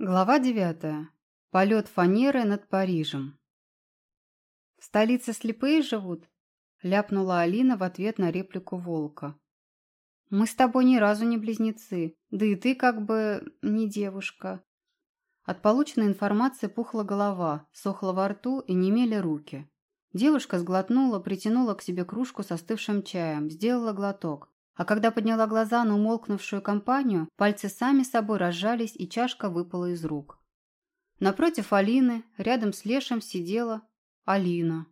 Глава девятая. Полет фанеры над Парижем. «В столице слепые живут?» – ляпнула Алина в ответ на реплику волка. «Мы с тобой ни разу не близнецы, да и ты как бы не девушка». От полученной информации пухла голова, сохла во рту и немели руки. Девушка сглотнула, притянула к себе кружку с остывшим чаем, сделала глоток. А когда подняла глаза на умолкнувшую компанию, пальцы сами собой разжались, и чашка выпала из рук. Напротив Алины, рядом с Лешем, сидела Алина.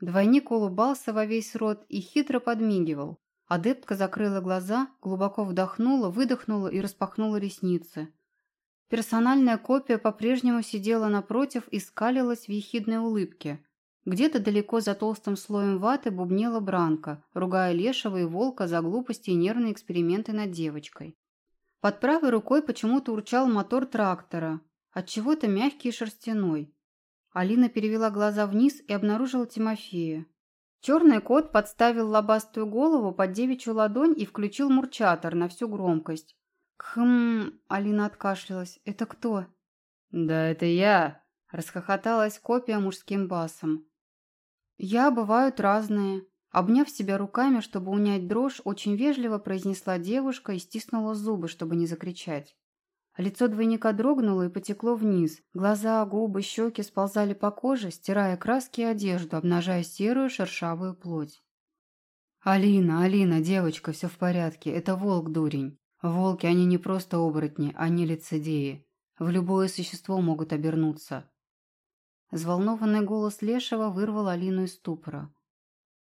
Двойник улыбался во весь рот и хитро подмигивал. Адептка закрыла глаза, глубоко вдохнула, выдохнула и распахнула ресницы. Персональная копия по-прежнему сидела напротив и скалилась в ехидной улыбке. Где-то далеко за толстым слоем ваты бубнела Бранка, ругая Лешего и Волка за глупости и нервные эксперименты над девочкой. Под правой рукой почему-то урчал мотор трактора, от чего то мягкий и шерстяной. Алина перевела глаза вниз и обнаружила Тимофея. Черный кот подставил лобастую голову под девичью ладонь и включил мурчатор на всю громкость. «Хм...» – Алина откашлялась. «Это кто?» «Да это я!» – расхохоталась копия мужским басом. «Я бывают разные». Обняв себя руками, чтобы унять дрожь, очень вежливо произнесла девушка и стиснула зубы, чтобы не закричать. Лицо двойника дрогнуло и потекло вниз. Глаза, губы, щеки сползали по коже, стирая краски и одежду, обнажая серую шершавую плоть. «Алина, Алина, девочка, все в порядке. Это волк, дурень. Волки, они не просто оборотни, они лицедеи. В любое существо могут обернуться. Взволнованный голос Лешего вырвал Алину из ступора.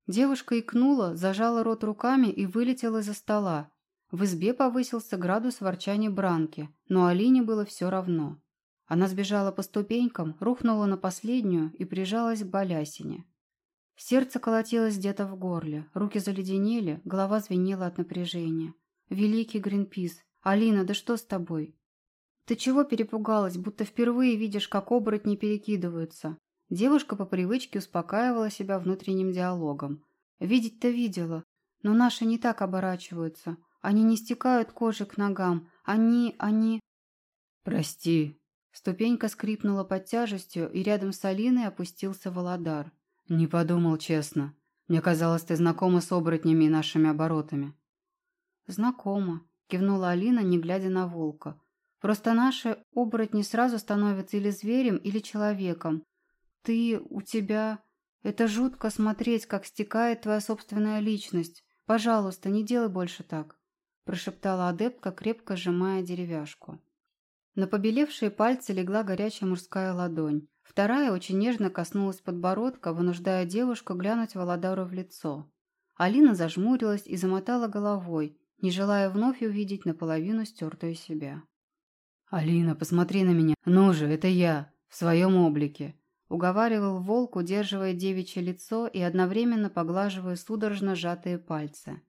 Девушка икнула, зажала рот руками и вылетела из-за стола. В избе повысился градус ворчания Бранки, но Алине было все равно. Она сбежала по ступенькам, рухнула на последнюю и прижалась к балясине. Сердце колотилось где-то в горле, руки заледенели, голова звенела от напряжения. «Великий Гринпис! Алина, да что с тобой?» «Ты чего перепугалась, будто впервые видишь, как оборотни перекидываются?» Девушка по привычке успокаивала себя внутренним диалогом. «Видеть-то видела, но наши не так оборачиваются. Они не стекают кожи к ногам. Они... они...» «Прости». Ступенька скрипнула под тяжестью, и рядом с Алиной опустился Володар. «Не подумал, честно. Мне казалось, ты знакома с оборотнями и нашими оборотами». «Знакома», — кивнула Алина, не глядя на волка. Просто наши оборотни сразу становятся или зверем, или человеком. Ты, у тебя... Это жутко смотреть, как стекает твоя собственная личность. Пожалуйста, не делай больше так», – прошептала адепка, крепко сжимая деревяшку. На побелевшие пальцы легла горячая мужская ладонь. Вторая очень нежно коснулась подбородка, вынуждая девушку глянуть Володару в лицо. Алина зажмурилась и замотала головой, не желая вновь увидеть наполовину стертую себя. «Алина, посмотри на меня. Ну же, это я. В своем облике». Уговаривал волк, удерживая девичье лицо и одновременно поглаживая судорожно сжатые пальцы.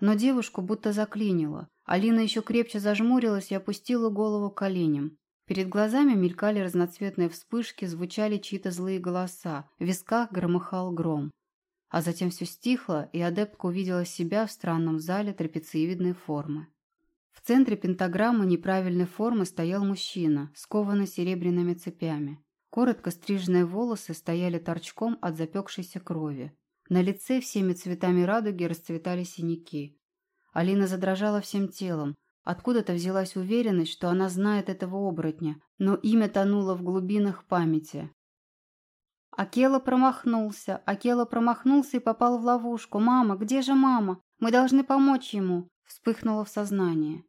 Но девушку будто заклинило. Алина еще крепче зажмурилась и опустила голову коленям. Перед глазами мелькали разноцветные вспышки, звучали чьи-то злые голоса, в висках громыхал гром. А затем все стихло, и адептка увидела себя в странном зале трапециевидной формы. В центре пентаграммы неправильной формы стоял мужчина, скованный серебряными цепями. Коротко стриженные волосы стояли торчком от запекшейся крови. На лице всеми цветами радуги расцветали синяки. Алина задрожала всем телом. Откуда-то взялась уверенность, что она знает этого оборотня, но имя тонуло в глубинах памяти. Акела промахнулся, Акела промахнулся и попал в ловушку. «Мама, где же мама? Мы должны помочь ему!» Вспыхнуло в сознании.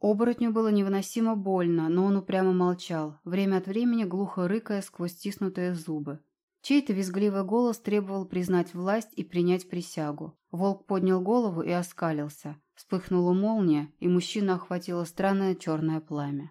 Оборотню было невыносимо больно, но он упрямо молчал, время от времени глухо рыкая сквозь стиснутые зубы. Чей-то визгливый голос требовал признать власть и принять присягу. Волк поднял голову и оскалился. Вспыхнула молния, и мужчину охватило странное черное пламя.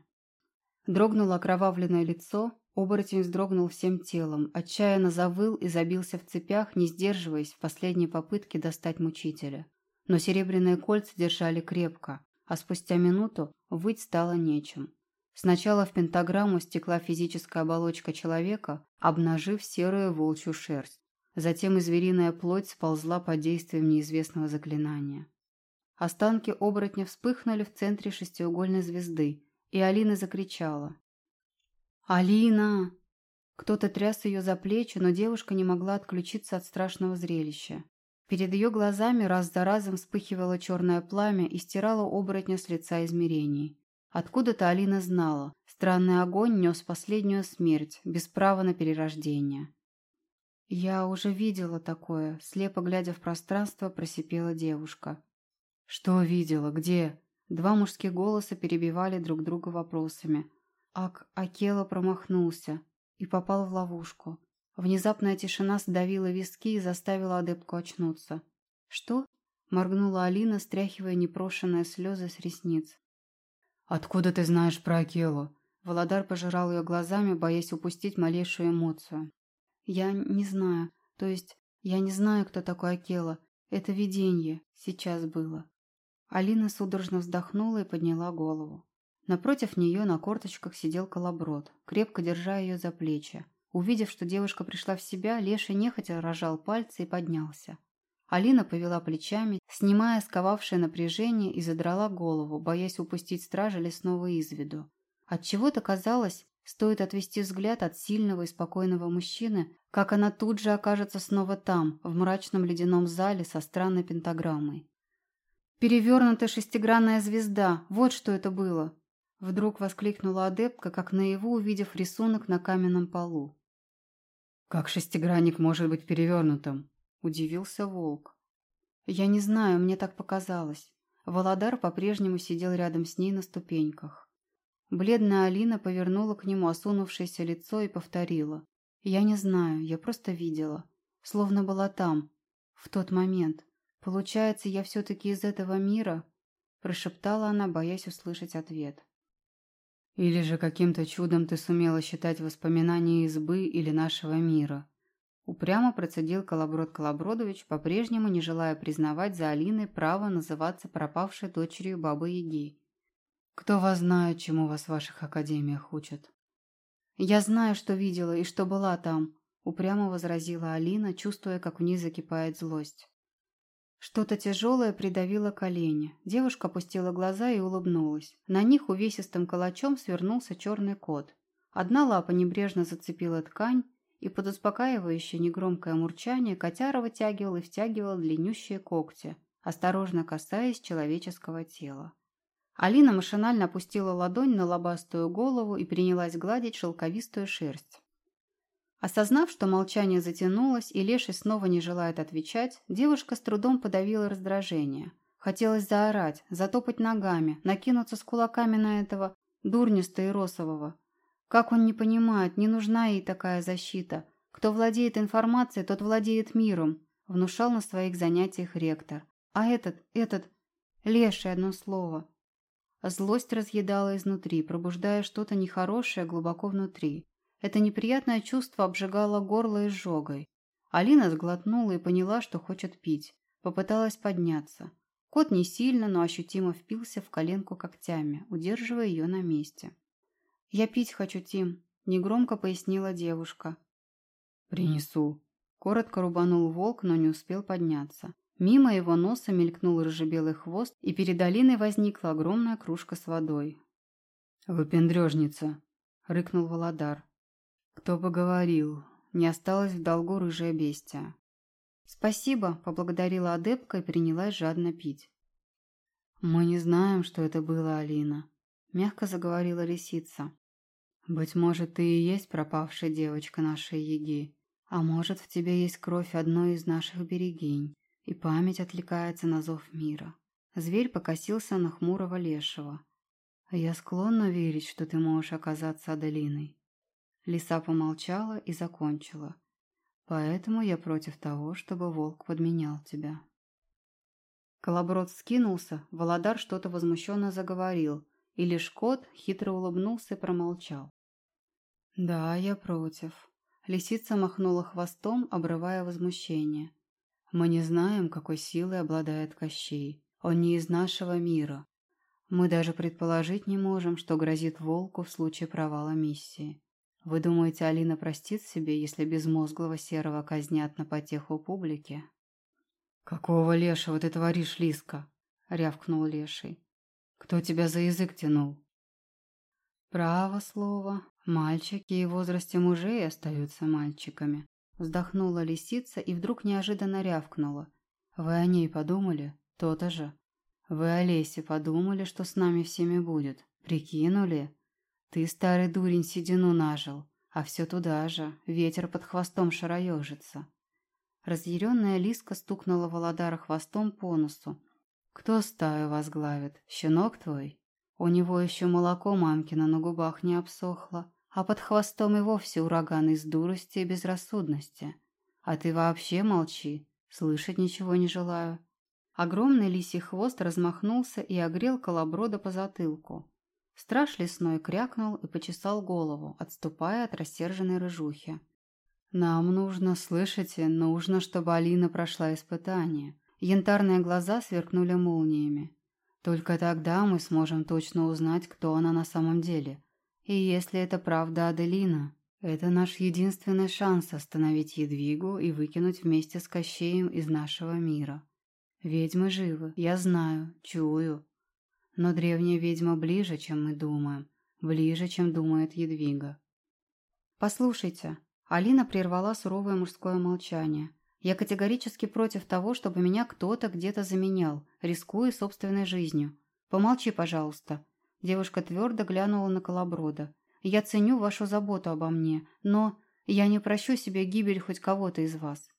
Дрогнуло окровавленное лицо, оборотень вздрогнул всем телом, отчаянно завыл и забился в цепях, не сдерживаясь в последней попытке достать мучителя но серебряные кольца держали крепко, а спустя минуту выть стало нечем. Сначала в пентаграмму стекла физическая оболочка человека, обнажив серую волчью шерсть. Затем и звериная плоть сползла под действием неизвестного заклинания. Останки оборотня вспыхнули в центре шестиугольной звезды, и Алина закричала. «Алина!» Кто-то тряс ее за плечи, но девушка не могла отключиться от страшного зрелища. Перед ее глазами раз за разом вспыхивало черное пламя и стирало оборотня с лица измерений. Откуда-то Алина знала, странный огонь нес последнюю смерть, без права на перерождение. «Я уже видела такое», — слепо глядя в пространство, просипела девушка. «Что видела? Где?» Два мужских голоса перебивали друг друга вопросами. Ак Акела промахнулся и попал в ловушку. Внезапная тишина сдавила виски и заставила адепку очнуться. «Что?» – моргнула Алина, стряхивая непрошенные слезы с ресниц. «Откуда ты знаешь про Акелу?» Володар пожирал ее глазами, боясь упустить малейшую эмоцию. «Я не знаю. То есть, я не знаю, кто такой Акела. Это видение. Сейчас было». Алина судорожно вздохнула и подняла голову. Напротив нее на корточках сидел колоброд, крепко держа ее за плечи. Увидев, что девушка пришла в себя, Леша нехотя рожал пальцы и поднялся. Алина повела плечами, снимая сковавшее напряжение и задрала голову, боясь упустить стража лесного из виду. Отчего-то казалось, стоит отвести взгляд от сильного и спокойного мужчины, как она тут же окажется снова там, в мрачном ледяном зале со странной пентаграммой. «Перевернутая шестигранная звезда, вот что это было!» Вдруг воскликнула адепка, как наяву увидев рисунок на каменном полу. «Как шестигранник может быть перевернутым?» – удивился волк. «Я не знаю, мне так показалось». Володар по-прежнему сидел рядом с ней на ступеньках. Бледная Алина повернула к нему осунувшееся лицо и повторила. «Я не знаю, я просто видела. Словно была там, в тот момент. Получается, я все-таки из этого мира?» Прошептала она, боясь услышать ответ. Или же каким-то чудом ты сумела считать воспоминания избы или нашего мира?» Упрямо процедил Колоброд Колобродович, по-прежнему не желая признавать за Алиной право называться пропавшей дочерью Бабы-Яги. «Кто вас знает, чему вас в ваших академиях учат?» «Я знаю, что видела и что была там», — упрямо возразила Алина, чувствуя, как в ней закипает злость. Что-то тяжелое придавило колени. Девушка опустила глаза и улыбнулась. На них увесистым калачом свернулся черный кот. Одна лапа небрежно зацепила ткань, и под успокаивающее негромкое мурчание котяра вытягивал и втягивал длиннющие когти, осторожно касаясь человеческого тела. Алина машинально опустила ладонь на лобастую голову и принялась гладить шелковистую шерсть. Осознав, что молчание затянулось и Леший снова не желает отвечать, девушка с трудом подавила раздражение. Хотелось заорать, затопать ногами, накинуться с кулаками на этого дурниста и росового. Как он не понимает, не нужна ей такая защита. Кто владеет информацией, тот владеет миром, внушал на своих занятиях ректор. А этот, этот, Леший одно слово. Злость разъедала изнутри, пробуждая что-то нехорошее глубоко внутри. Это неприятное чувство обжигало горло изжогой. Алина сглотнула и поняла, что хочет пить. Попыталась подняться. Кот не сильно, но ощутимо впился в коленку когтями, удерживая ее на месте. «Я пить хочу, Тим», — негромко пояснила девушка. «Принесу». Коротко рубанул волк, но не успел подняться. Мимо его носа мелькнул рыжебелый хвост, и перед Алиной возникла огромная кружка с водой. «Выпендрежница!» — рыкнул Володар. Кто бы говорил, не осталось в долгу рыжая бестия. «Спасибо», — поблагодарила адепка и принялась жадно пить. «Мы не знаем, что это было, Алина», — мягко заговорила лисица. «Быть может, ты и есть пропавшая девочка нашей Еги, а может, в тебе есть кровь одной из наших берегинь, и память отвлекается на зов мира». Зверь покосился на хмурого лешего. «Я склонна верить, что ты можешь оказаться Аделиной. Лиса помолчала и закончила. Поэтому я против того, чтобы волк подменял тебя. Колоброд скинулся, Володар что-то возмущенно заговорил, и лишь кот хитро улыбнулся и промолчал. «Да, я против». Лисица махнула хвостом, обрывая возмущение. «Мы не знаем, какой силой обладает Кощей. Он не из нашего мира. Мы даже предположить не можем, что грозит волку в случае провала миссии. Вы думаете, Алина простит себе, если безмозглого серого казнят на потеху публики? «Какого лешего ты творишь, Лиска?» — рявкнул леший. «Кто тебя за язык тянул?» «Право слово. Мальчики в возрасте мужей остаются мальчиками». Вздохнула лисица и вдруг неожиданно рявкнула. «Вы о ней подумали? То-то же. Вы о лесе подумали, что с нами всеми будет? Прикинули? Ты, старый дурень, седину нажил, а все туда же, ветер под хвостом шароежится». Разъяренная лиска стукнула Володара хвостом по носу. «Кто стаю возглавит? Щенок твой?» У него еще молоко мамкино на губах не обсохло, а под хвостом и вовсе ураган из дурости и безрассудности. А ты вообще молчи, слышать ничего не желаю. Огромный лисий хвост размахнулся и огрел колоброда по затылку. Страж лесной крякнул и почесал голову, отступая от рассерженной рыжухи. «Нам нужно, слышите, нужно, чтобы Алина прошла испытание». Янтарные глаза сверкнули молниями. Только тогда мы сможем точно узнать, кто она на самом деле. И если это правда Аделина, это наш единственный шанс остановить Едвигу и выкинуть вместе с Кощеем из нашего мира. Ведьмы живы, я знаю, чую. Но древняя ведьма ближе, чем мы думаем, ближе, чем думает Едвига. «Послушайте», — Алина прервала суровое мужское молчание, — я категорически против того, чтобы меня кто-то где-то заменял, рискуя собственной жизнью. Помолчи, пожалуйста. Девушка твердо глянула на Колоброда. Я ценю вашу заботу обо мне, но я не прощу себе гибель хоть кого-то из вас.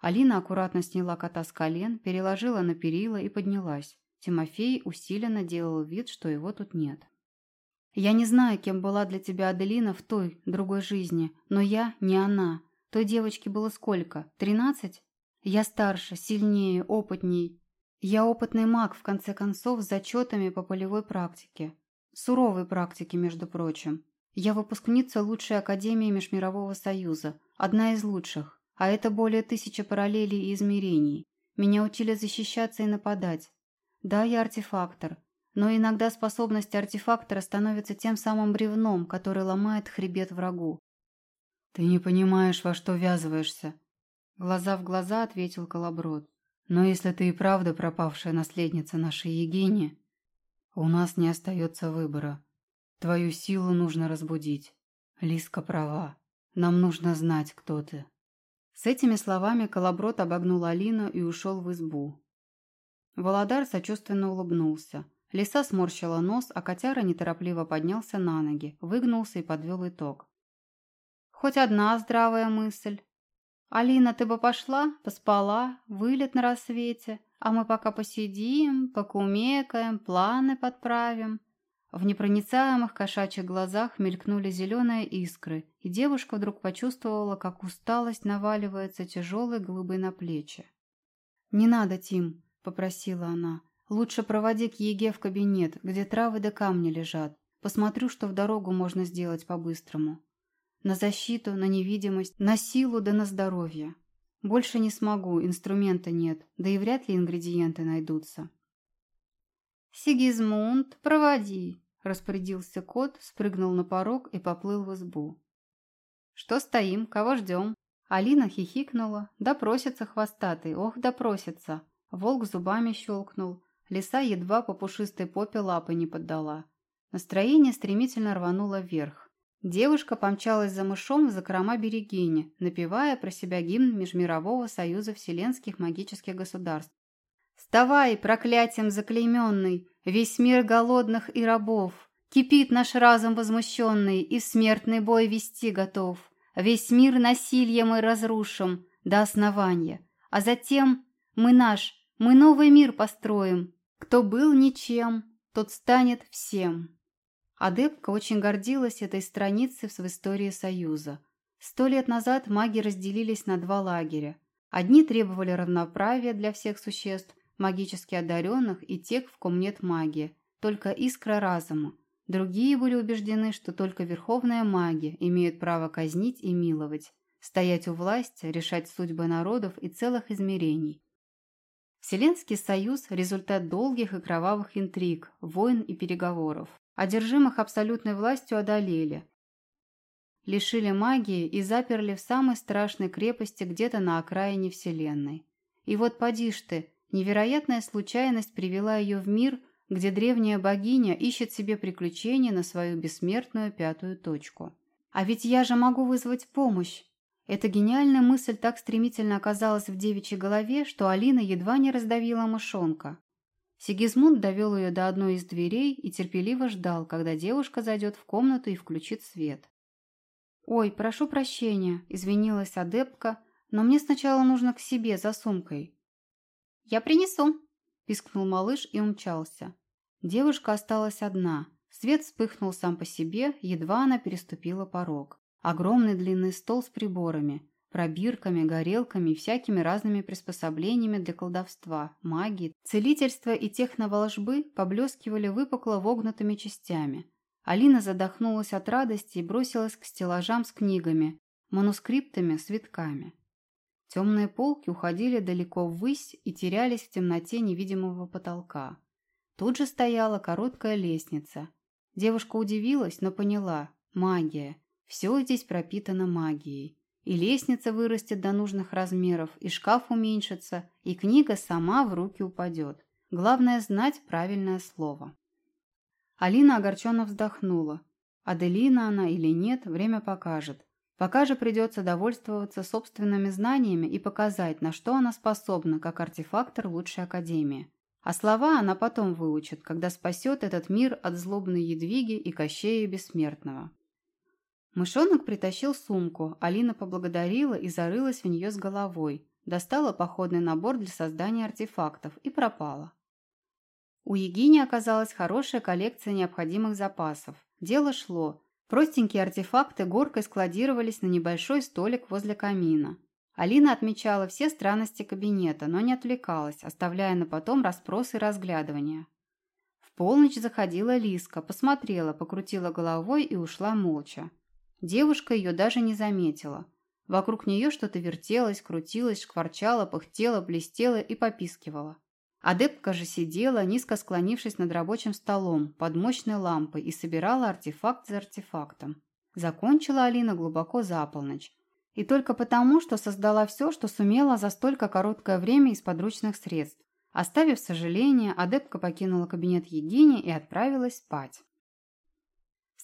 Алина аккуратно сняла кота с колен, переложила на перила и поднялась. Тимофей усиленно делал вид, что его тут нет. «Я не знаю, кем была для тебя Аделина в той, другой жизни, но я не она. Той девочке было сколько? Тринадцать? Я старше, сильнее, опытней. Я опытный маг, в конце концов, с зачетами по полевой практике. Суровой практике, между прочим. Я выпускница лучшей академии Межмирового Союза, одна из лучших, а это более тысячи параллелей и измерений. Меня учили защищаться и нападать. Да, я артефактор, но иногда способность артефактора становится тем самым бревном, который ломает хребет врагу. «Ты не понимаешь, во что ввязываешься», — глаза в глаза ответил Колоброд. «Но если ты и правда пропавшая наследница нашей Егини, у нас не остается выбора. Твою силу нужно разбудить. Лиска права. Нам нужно знать, кто ты». С этими словами Колоброд обогнул Алину и ушел в избу. Володар сочувственно улыбнулся. Лиса сморщила нос, а котяра неторопливо поднялся на ноги, выгнулся и подвел итог. Хоть одна здравая мысль. Алина, ты бы пошла, поспала, вылет на рассвете, а мы пока посидим, покумекаем, планы подправим. В непроницаемых кошачьих глазах мелькнули зеленые искры, и девушка вдруг почувствовала, как усталость наваливается тяжелой глыбой на плечи. «Не надо, Тим», — попросила она. «Лучше проводи к Еге в кабинет, где травы да камни лежат. Посмотрю, что в дорогу можно сделать по-быстрому». На защиту, на невидимость, на силу да на здоровье. Больше не смогу, инструмента нет, да и вряд ли ингредиенты найдутся. «Сигизмунд, проводи!» – распорядился кот, спрыгнул на порог и поплыл в избу. «Что стоим? Кого ждем?» Алина хихикнула. «Допросится хвостатый, ох, допросится!» Волк зубами щелкнул. Лиса едва по пушистой попе лапы не поддала. Настроение стремительно рвануло вверх. Девушка помчалась за мышом в закрома Берегини, напевая про себя гимн Межмирового союза вселенских магических государств. «Вставай, проклятием заклейменный, весь мир голодных и рабов! Кипит наш разум возмущенный и в смертный бой вести готов. Весь мир насильем мы разрушим до основания, а затем мы наш, мы новый мир построим. Кто был ничем, тот станет всем». Адепка очень гордилась этой страницей в истории Союза. Сто лет назад маги разделились на два лагеря. Одни требовали равноправия для всех существ, магически одаренных и тех, в ком нет магии, только искра разума. Другие были убеждены, что только верховная маги имеют право казнить и миловать, стоять у власти, решать судьбы народов и целых измерений. Вселенский союз – результат долгих и кровавых интриг, войн и переговоров. Одержимых абсолютной властью одолели. Лишили магии и заперли в самой страшной крепости где-то на окраине Вселенной. И вот поди ж ты, невероятная случайность привела ее в мир, где древняя богиня ищет себе приключения на свою бессмертную пятую точку. А ведь я же могу вызвать помощь. Эта гениальная мысль так стремительно оказалась в девичьей голове, что Алина едва не раздавила мышонка. Сигизмунд довел ее до одной из дверей и терпеливо ждал, когда девушка зайдет в комнату и включит свет. «Ой, прошу прощения», – извинилась адепка, – «но мне сначала нужно к себе за сумкой». «Я принесу», – пискнул малыш и умчался. Девушка осталась одна. Свет вспыхнул сам по себе, едва она переступила порог. Огромный длинный стол с приборами, пробирками, горелками и всякими разными приспособлениями для колдовства, магии, целительства и техноволжбы поблескивали выпукло вогнутыми частями. Алина задохнулась от радости и бросилась к стеллажам с книгами, манускриптами, свитками. Темные полки уходили далеко ввысь и терялись в темноте невидимого потолка. Тут же стояла короткая лестница. Девушка удивилась, но поняла – магия. Все здесь пропитано магией. И лестница вырастет до нужных размеров, и шкаф уменьшится, и книга сама в руки упадет. Главное – знать правильное слово. Алина огорченно вздохнула. Аделина она или нет, время покажет. Пока же придется довольствоваться собственными знаниями и показать, на что она способна, как артефактор лучшей академии. А слова она потом выучит, когда спасет этот мир от злобной едвиги и кощея бессмертного. Мышонок притащил сумку, Алина поблагодарила и зарылась в нее с головой, достала походный набор для создания артефактов и пропала. У Егини оказалась хорошая коллекция необходимых запасов. Дело шло. Простенькие артефакты горкой складировались на небольшой столик возле камина. Алина отмечала все странности кабинета, но не отвлекалась, оставляя на потом расспросы и разглядывания. В полночь заходила Лиска, посмотрела, покрутила головой и ушла молча. Девушка ее даже не заметила. Вокруг нее что-то вертелось, крутилось, шкварчало, пыхтело, блестело и попискивало. Адепка же сидела, низко склонившись над рабочим столом, под мощной лампой и собирала артефакт за артефактом. Закончила Алина глубоко за полночь. И только потому, что создала все, что сумела за столько короткое время из подручных средств. Оставив сожаление, адепка покинула кабинет Егини и отправилась спать.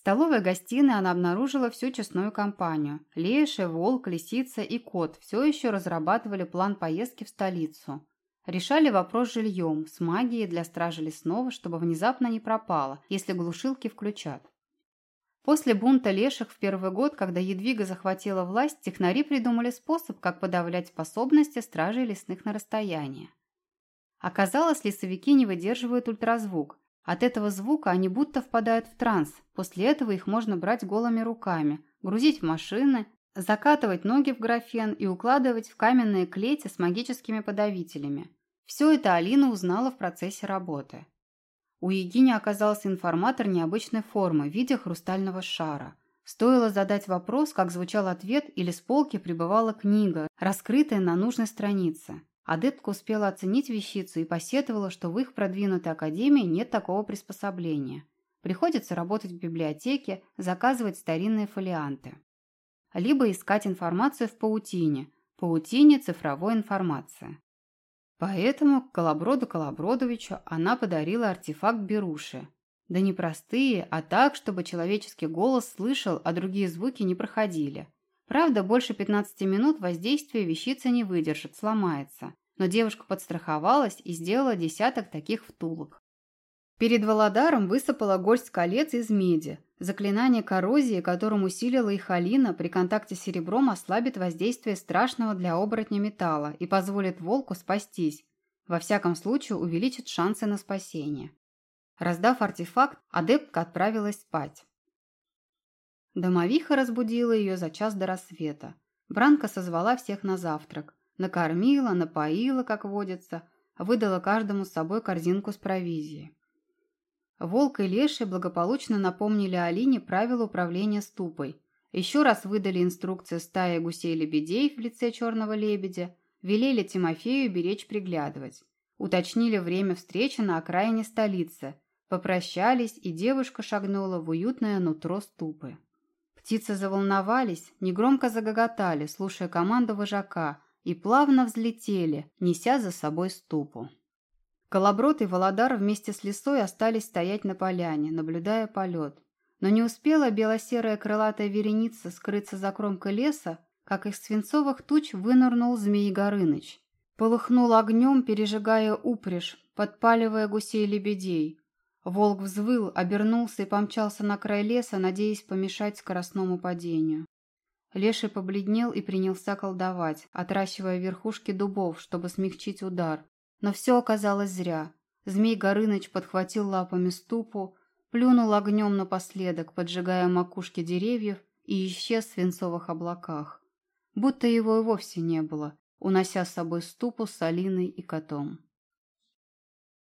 В столовой гостиной она обнаружила всю честную компанию. Леша, Волк, Лисица и Кот все еще разрабатывали план поездки в столицу. Решали вопрос с жильем, с магией для стражи лесного, чтобы внезапно не пропало, если глушилки включат. После бунта леших в первый год, когда Едвига захватила власть, технари придумали способ, как подавлять способности стражей лесных на расстоянии. Оказалось, лесовики не выдерживают ультразвук, от этого звука они будто впадают в транс. После этого их можно брать голыми руками, грузить в машины, закатывать ноги в графен и укладывать в каменные клети с магическими подавителями. Все это Алина узнала в процессе работы. У Егини оказался информатор необычной формы в виде хрустального шара. Стоило задать вопрос, как звучал ответ, или с полки прибывала книга, раскрытая на нужной странице. Адептка успела оценить вещицу и посетовала, что в их продвинутой академии нет такого приспособления. Приходится работать в библиотеке, заказывать старинные фолианты. Либо искать информацию в паутине, паутине цифровой информации. Поэтому Колоброду Колобродовичу она подарила артефакт Беруши. Да не простые, а так, чтобы человеческий голос слышал, а другие звуки не проходили. Правда, больше 15 минут воздействие вещица не выдержит, сломается. Но девушка подстраховалась и сделала десяток таких втулок. Перед Володаром высыпала горсть колец из меди. Заклинание коррозии, которым усилила их Алина, при контакте с серебром ослабит воздействие страшного для оборотня металла и позволит волку спастись. Во всяком случае, увеличит шансы на спасение. Раздав артефакт, адептка отправилась спать. Домовиха разбудила ее за час до рассвета. Бранка созвала всех на завтрак. Накормила, напоила, как водится, выдала каждому с собой корзинку с провизией. Волк и Леший благополучно напомнили Алине правила управления ступой. Еще раз выдали инструкции стае гусей-лебедей в лице черного лебедя, велели Тимофею беречь приглядывать. Уточнили время встречи на окраине столицы, попрощались, и девушка шагнула в уютное нутро ступы. Птицы заволновались, негромко загоготали, слушая команду вожака, и плавно взлетели, неся за собой ступу. Колоброд и Володар вместе с лисой остались стоять на поляне, наблюдая полет. Но не успела белосерая крылатая вереница скрыться за кромкой леса, как из свинцовых туч вынырнул Змей Горыныч. Полыхнул огнем, пережигая упряжь, подпаливая гусей-лебедей. Волк взвыл, обернулся и помчался на край леса, надеясь помешать скоростному падению. Леший побледнел и принялся колдовать, отращивая верхушки дубов, чтобы смягчить удар. Но все оказалось зря. Змей Горыныч подхватил лапами ступу, плюнул огнем напоследок, поджигая макушки деревьев и исчез в свинцовых облаках. Будто его и вовсе не было, унося с собой ступу с Алиной и котом.